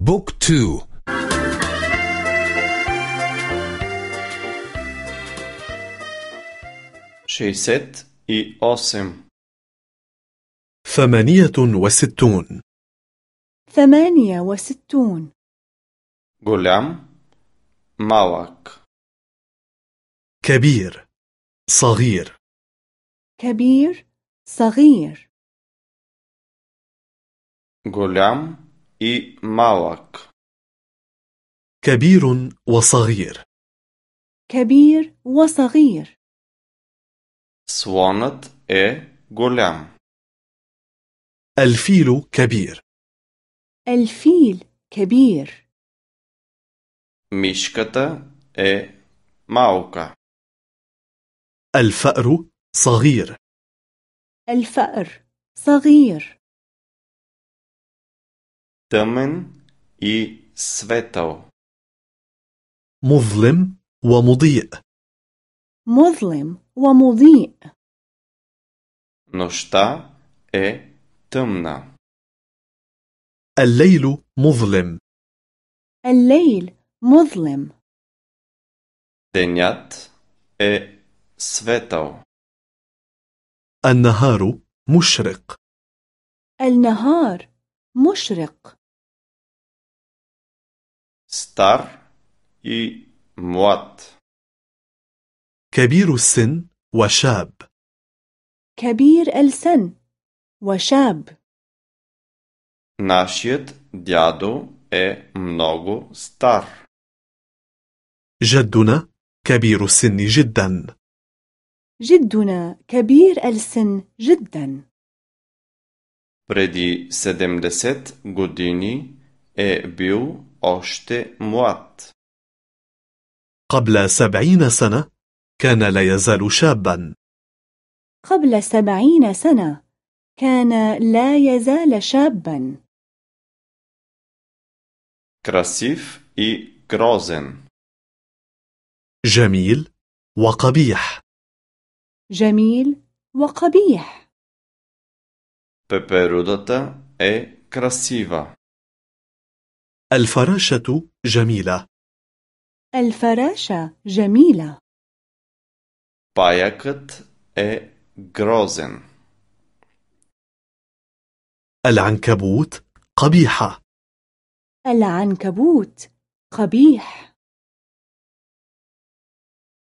Book two. шейсет и осем. ثمانية وستون. ثمانية وستون. голям малък. كبير صغير. كبير صغير. غلام и малак كبير وصغير كبير وصغير слонът е голям الفيل كبير الفيل كبير мишката е малка الفأر صغير الفأر صغير тъмен и светъл مظلم ومضيء مظلم ومضيء нощта е тъмна الليل مظلم الليل مظلم денят е светъл النهار مشرق النهار مشرق стар и млад كبير السن وشاب كبير السن وشاب нашият дядо е много стар جدنا كبير السن جدا جدنا كبير السن جدا преди 70 години е бил още млад قبل سبعين سنة كان لا يزال شابا قبل سبعين سنة كان لا يزال شابا красив и грозен جميل وقبيح جميل وقبيح пеперудата е красива الفراشة جميلة الفراشة جميلة паякът е грозен العنكبوت قبيحة العنكبوت قبيح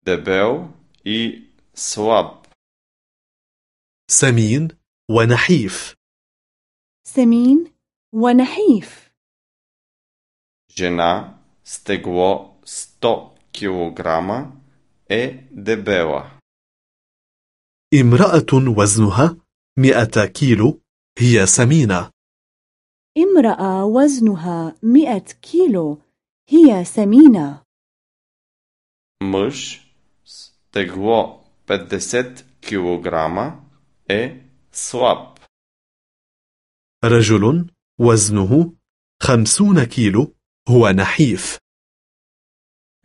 дебел и слаб سمين ونحيف سمين ونحيف жена с тегло 100 кг е дебела امرأة وزنها مئة كيلو هي سمينة امرأة وزنها مئة كيلو هي سمينة мъж с тегло 50 кг е слаб رجل وزنه خمسون كيلو هو نحيف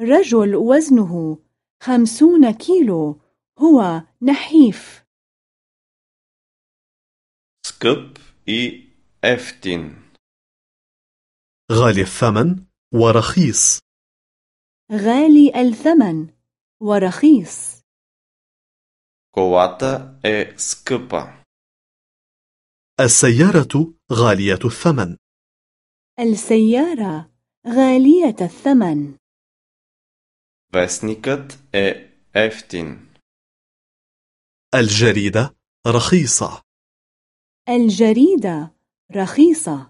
رجل وزنه خمسون كيلو هو نحيف скъп и ефтин غالي الثمن ورخيص غالي الثمن ورخيص колата е скъпа السيارة غالية الثمن السيارة غالية الثمن вестникът е ефтин الجريدة رخيصة الجريدة رخيصة